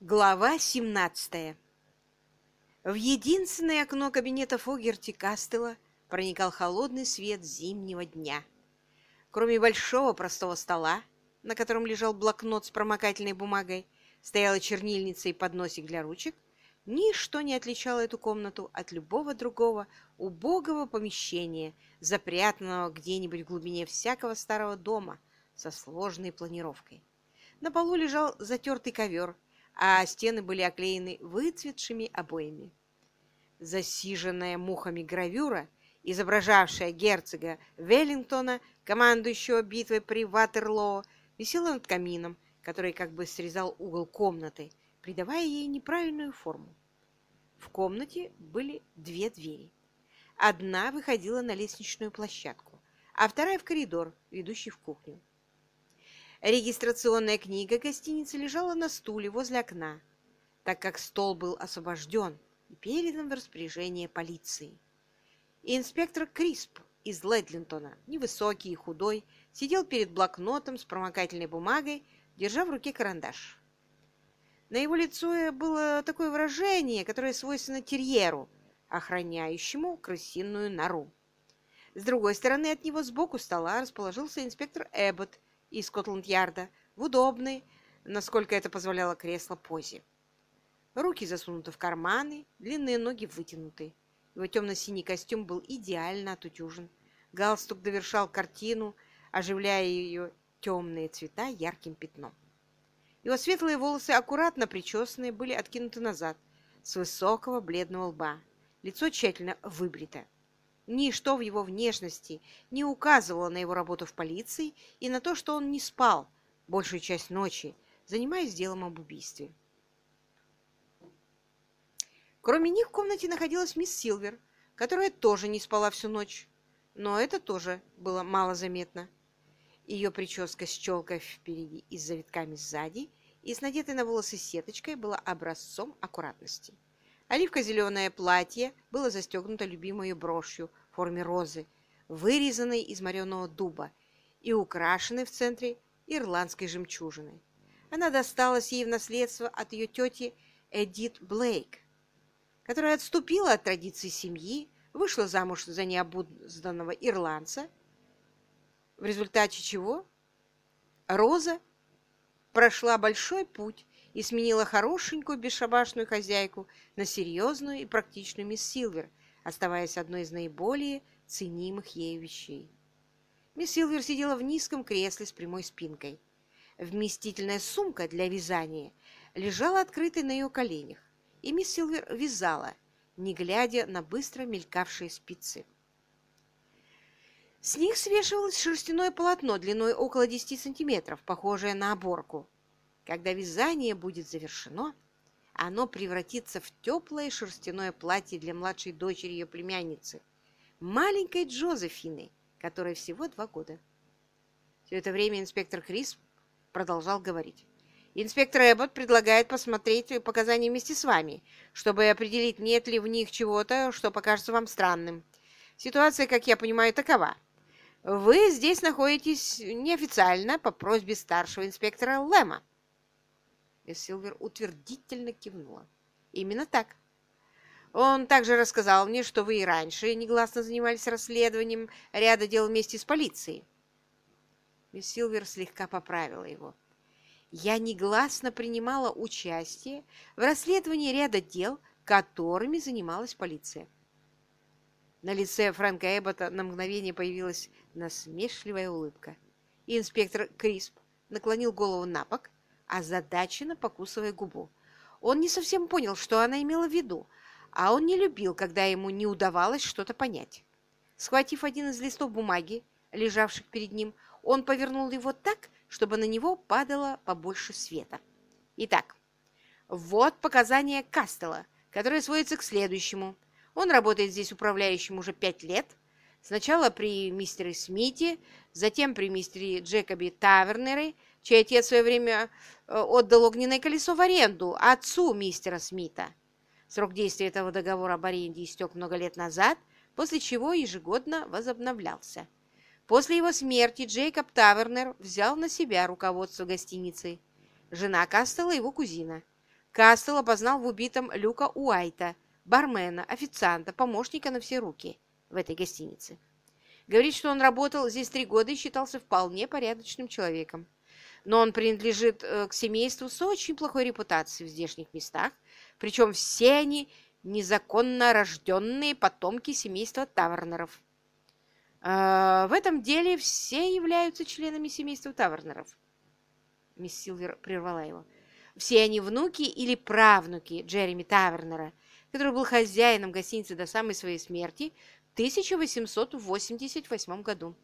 Глава 17 В единственное окно кабинета Фогерти Кастела проникал холодный свет зимнего дня. Кроме большого простого стола, на котором лежал блокнот с промокательной бумагой, стояла чернильница и подносик для ручек, ничто не отличало эту комнату от любого другого убогого помещения, запрятанного где-нибудь в глубине всякого старого дома со сложной планировкой. На полу лежал затертый ковер, а стены были оклеены выцветшими обоями. Засиженная мухами гравюра, изображавшая герцога Веллингтона, командующего битвой при Ватерлоо, висела над камином, который как бы срезал угол комнаты, придавая ей неправильную форму. В комнате были две двери. Одна выходила на лестничную площадку, а вторая в коридор, ведущий в кухню. Регистрационная книга гостиницы лежала на стуле возле окна, так как стол был освобожден и передан в распоряжение полиции. И инспектор Крисп из Ледлинтона, невысокий и худой, сидел перед блокнотом с промокательной бумагой, держа в руке карандаш. На его лицо было такое выражение, которое свойственно терьеру, охраняющему крысиную нору. С другой стороны от него сбоку стола расположился инспектор Эббот из Скотланд-Ярда в удобной, насколько это позволяло кресло, позе. Руки засунуты в карманы, длинные ноги вытянуты. Его темно-синий костюм был идеально отутюжен. Галстук довершал картину, оживляя ее темные цвета ярким пятном. Его светлые волосы, аккуратно причесанные, были откинуты назад, с высокого бледного лба. Лицо тщательно выбрито. Ничто в его внешности не указывало на его работу в полиции и на то, что он не спал большую часть ночи, занимаясь делом об убийстве. Кроме них в комнате находилась мисс Силвер, которая тоже не спала всю ночь, но это тоже было мало заметно. Ее прическа с челкой впереди и с завитками сзади и с надетой на волосы сеточкой была образцом аккуратности. Оливко-зеленое платье было застегнуто любимой брошью в форме розы, вырезанной из мореного дуба и украшенной в центре ирландской жемчужиной. Она досталась ей в наследство от ее тети Эдит Блейк, которая отступила от традиций семьи, вышла замуж за необузданного ирландца, в результате чего Роза прошла большой путь и сменила хорошенькую бесшабашную хозяйку на серьезную и практичную мисс Силвер, оставаясь одной из наиболее ценимых ею вещей. Мисс Силвер сидела в низком кресле с прямой спинкой. Вместительная сумка для вязания лежала открытой на ее коленях, и мисс Силвер вязала, не глядя на быстро мелькавшие спицы. С них свешивалось шерстяное полотно длиной около 10 сантиметров, похожее на оборку, когда вязание будет завершено, оно превратится в теплое шерстяное платье для младшей дочери ее племянницы, маленькой Джозефины, которой всего два года. Все это время инспектор Крис продолжал говорить. Инспектор Эббот предлагает посмотреть показания вместе с вами, чтобы определить, нет ли в них чего-то, что покажется вам странным. Ситуация, как я понимаю, такова. Вы здесь находитесь неофициально по просьбе старшего инспектора Лэма. Мисс Силвер утвердительно кивнула. «Именно так. Он также рассказал мне, что вы и раньше негласно занимались расследованием ряда дел вместе с полицией». Мисс Силвер слегка поправила его. «Я негласно принимала участие в расследовании ряда дел, которыми занималась полиция». На лице Фрэнка Эббота на мгновение появилась насмешливая улыбка. И инспектор Крисп наклонил голову на бок, озадаченно покусывая губу. Он не совсем понял, что она имела в виду, а он не любил, когда ему не удавалось что-то понять. Схватив один из листов бумаги, лежавших перед ним, он повернул его так, чтобы на него падало побольше света. Итак, вот показания Кастела, которые сводятся к следующему. Он работает здесь управляющим уже пять лет. Сначала при мистере Смите, затем при мистере Джекобе Тавернере, чей отец в свое время э, отдал огненное колесо в аренду отцу мистера Смита. Срок действия этого договора об аренде истек много лет назад, после чего ежегодно возобновлялся. После его смерти Джейкоб Тавернер взял на себя руководство гостиницей. Жена Кастелла его кузина. Кастел опознал в убитом Люка Уайта, бармена, официанта, помощника на все руки в этой гостинице. Говорит, что он работал здесь три года и считался вполне порядочным человеком. Но он принадлежит э, к семейству с очень плохой репутацией в здешних местах, причем все они незаконно рожденные потомки семейства Тавернеров. Э, в этом деле все являются членами семейства Тавернеров. Мисс Силвер прервала его. Все они внуки или правнуки Джереми Тавернера, который был хозяином гостиницы до самой своей смерти в 1888 году.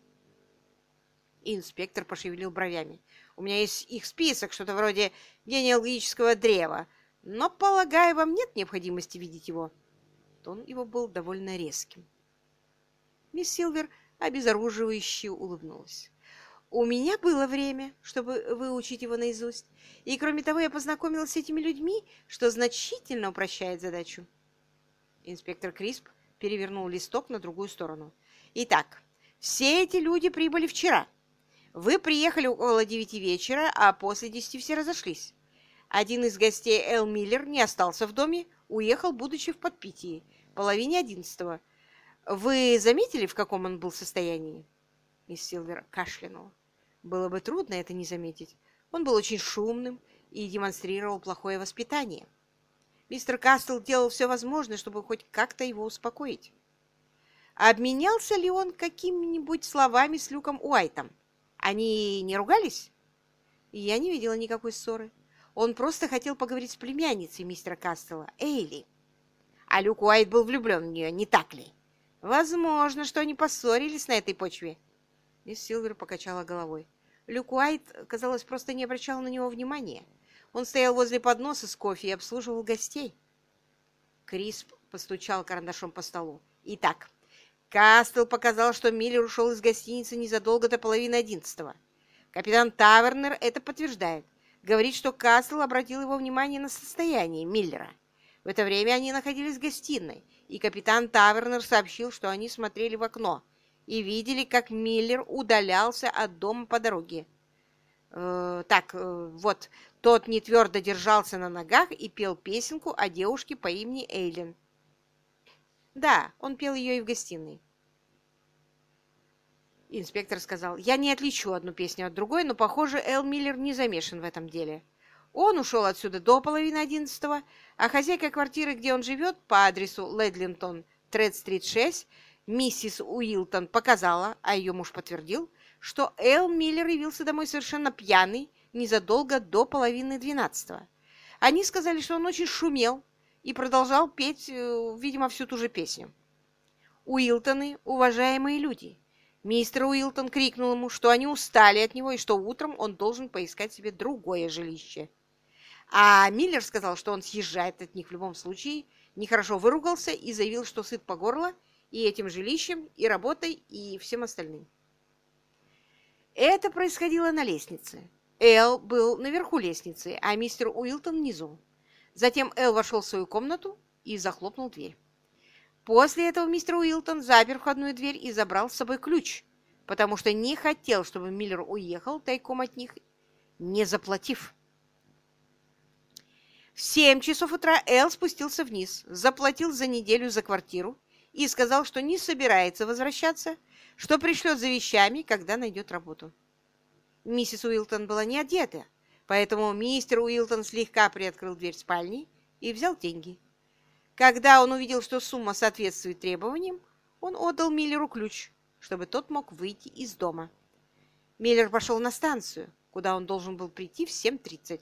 Инспектор пошевелил бровями. «У меня есть их список, что-то вроде генеалогического древа, но, полагаю, вам нет необходимости видеть его». Тон его был довольно резким. Мисс Силвер обезоруживающе улыбнулась. У меня было время, чтобы выучить его наизусть, и, кроме того, я познакомилась с этими людьми, что значительно упрощает задачу. Инспектор Крисп перевернул листок на другую сторону. Итак, все эти люди прибыли вчера. Вы приехали около девяти вечера, а после десяти все разошлись. Один из гостей Эл Миллер не остался в доме, уехал, будучи в подпитии, половине одиннадцатого. Вы заметили, в каком он был состоянии? Мисс Силвер кашлянула. Было бы трудно это не заметить. Он был очень шумным и демонстрировал плохое воспитание. Мистер Кастл делал все возможное, чтобы хоть как-то его успокоить. Обменялся ли он какими-нибудь словами с Люком Уайтом? Они не ругались? Я не видела никакой ссоры. Он просто хотел поговорить с племянницей мистера Кастела, Эйли. А Люк Уайт был влюблен в нее, не так ли? Возможно, что они поссорились на этой почве. Мисс Силвер покачала головой. Люк Уайт, казалось, просто не обращал на него внимания. Он стоял возле подноса с кофе и обслуживал гостей. Крисп постучал карандашом по столу. Итак, Кастел показал, что Миллер ушел из гостиницы незадолго до половины одиннадцатого. Капитан Тавернер это подтверждает. Говорит, что Кастел обратил его внимание на состояние Миллера. В это время они находились в гостиной, и капитан Тавернер сообщил, что они смотрели в окно – и видели, как Миллер удалялся от дома по дороге. Э, так, э, вот, тот не твердо держался на ногах и пел песенку о девушке по имени Эйлин. Да, он пел ее и в гостиной. Инспектор сказал, я не отличу одну песню от другой, но, похоже, Эл Миллер не замешан в этом деле. Он ушел отсюда до половины одиннадцатого, а хозяйка квартиры, где он живет, по адресу Ледлинтон, Тред-стрит 6, Миссис Уилтон показала, а ее муж подтвердил, что Эл Миллер явился домой совершенно пьяный незадолго до половины двенадцатого. Они сказали, что он очень шумел и продолжал петь, э, видимо, всю ту же песню. Уилтоны – уважаемые люди. Мистер Уилтон крикнул ему, что они устали от него и что утром он должен поискать себе другое жилище. А Миллер сказал, что он съезжает от них в любом случае, нехорошо выругался и заявил, что сыт по горло – и этим жилищем, и работой, и всем остальным. Это происходило на лестнице. Эл был наверху лестницы, а мистер Уилтон внизу. Затем Эл вошел в свою комнату и захлопнул дверь. После этого мистер Уилтон запер входную дверь и забрал с собой ключ, потому что не хотел, чтобы Миллер уехал тайком от них, не заплатив. В семь часов утра Эл спустился вниз, заплатил за неделю за квартиру и сказал, что не собирается возвращаться, что пришлет за вещами, когда найдет работу. Миссис Уилтон была не одета, поэтому мистер Уилтон слегка приоткрыл дверь спальни и взял деньги. Когда он увидел, что сумма соответствует требованиям, он отдал Миллеру ключ, чтобы тот мог выйти из дома. Миллер пошел на станцию, куда он должен был прийти в 7.30.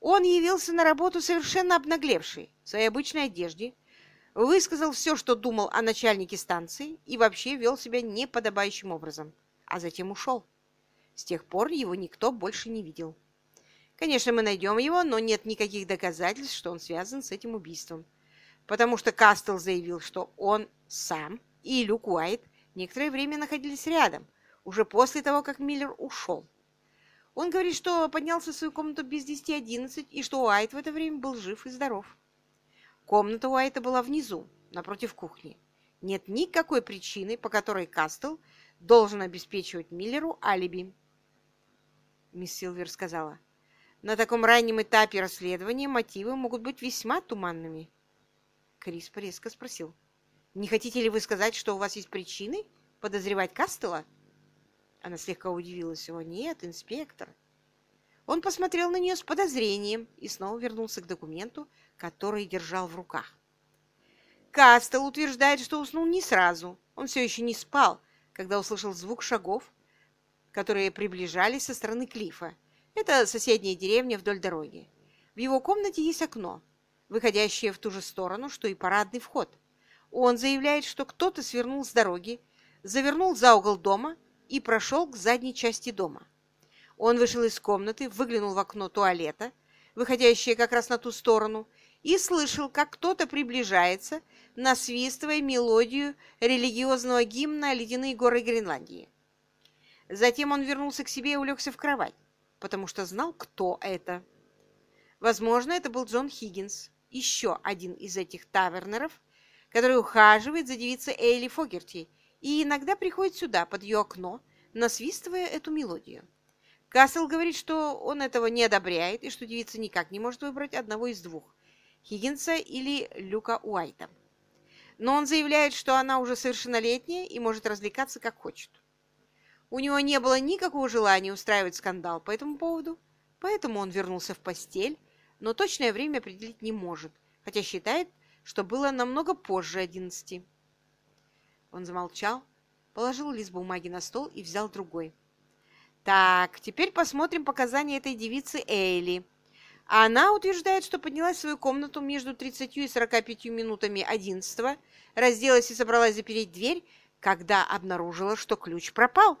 Он явился на работу совершенно обнаглевший, в своей обычной одежде, высказал все, что думал о начальнике станции и вообще вел себя неподобающим образом, а затем ушел. С тех пор его никто больше не видел. Конечно, мы найдем его, но нет никаких доказательств, что он связан с этим убийством, потому что Кастел заявил, что он сам и Люк Уайт некоторое время находились рядом, уже после того, как Миллер ушел. Он говорит, что поднялся в свою комнату без 10-11 и что Уайт в это время был жив и здоров. Комната Уайта была внизу, напротив кухни. Нет никакой причины, по которой Кастл должен обеспечивать Миллеру алиби. Мисс Силвер сказала, На таком раннем этапе расследования мотивы могут быть весьма туманными. Крис резко спросил. «Не хотите ли вы сказать, что у вас есть причины подозревать Кастела?» Она слегка удивилась его. «Нет, инспектор». Он посмотрел на нее с подозрением и снова вернулся к документу, который держал в руках. Кастел утверждает, что уснул не сразу. Он все еще не спал, когда услышал звук шагов, которые приближались со стороны Клифа. Это соседняя деревня вдоль дороги. В его комнате есть окно, выходящее в ту же сторону, что и парадный вход. Он заявляет, что кто-то свернул с дороги, завернул за угол дома и прошел к задней части дома. Он вышел из комнаты, выглянул в окно туалета, выходящее как раз на ту сторону, и слышал, как кто-то приближается, насвистывая мелодию религиозного гимна «Ледяные горы Гренландии». Затем он вернулся к себе и улегся в кровать, потому что знал, кто это. Возможно, это был Джон Хиггинс, еще один из этих тавернеров, который ухаживает за девицей Эйли Фогерти и иногда приходит сюда, под ее окно, насвистывая эту мелодию. Кассел говорит, что он этого не одобряет и что девица никак не может выбрать одного из двух – Хиггинса или Люка Уайта. Но он заявляет, что она уже совершеннолетняя и может развлекаться как хочет. У него не было никакого желания устраивать скандал по этому поводу, поэтому он вернулся в постель, но точное время определить не может, хотя считает, что было намного позже одиннадцати. Он замолчал, положил лист бумаги на стол и взял другой. Так, теперь посмотрим показания этой девицы Эйли. Она утверждает, что поднялась в свою комнату между 30 и 45 минутами 11 разделась и собралась запереть дверь, когда обнаружила, что ключ пропал.